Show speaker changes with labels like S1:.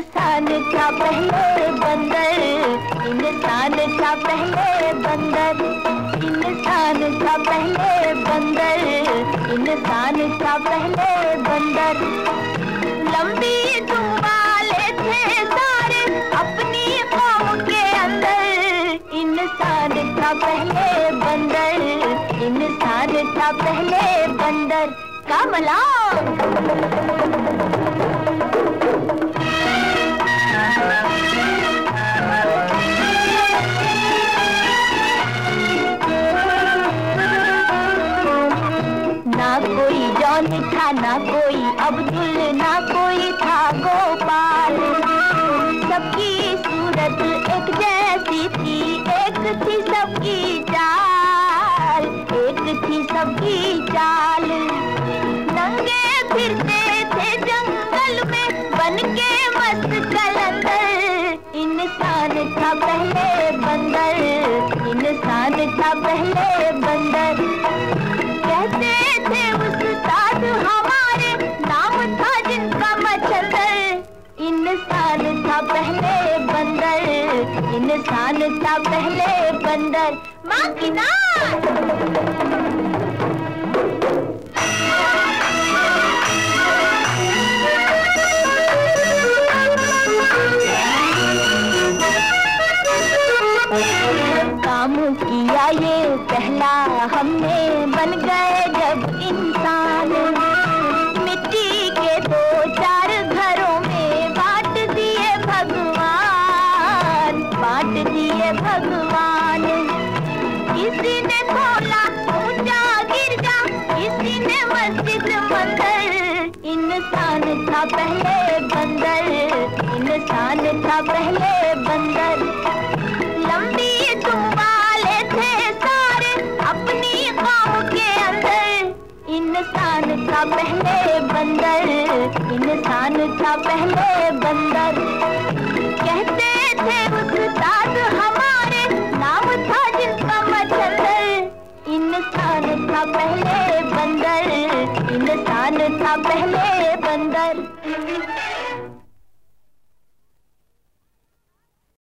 S1: इंसान था पहले बंदर, इंसान था पहले बंदर, इंसान था पहले बंदर, इंसान था पहले बंदर। लंबी वाले थे सारे अपनी कौम के अंदर, इंसान था पहले बंदर, इंसान था पहले बंदर। कमला। कोई अब्दुल इंसान था पहले बंदर। इंसान था पहले बंदर। माँ की नाच काम किया ये पहला, हमने बन गए जब किसी ने मस्जिद मंदिर, इंसान था पहले बंदर। इंसान था पहले बंदर। लंबी तुम थे सारे अपनी कौम के अंदर। इंसान था पहले बंदर, इंसान था पहले बंदर। कहते थे था पहले बंदर इंसान था पहले बंदर।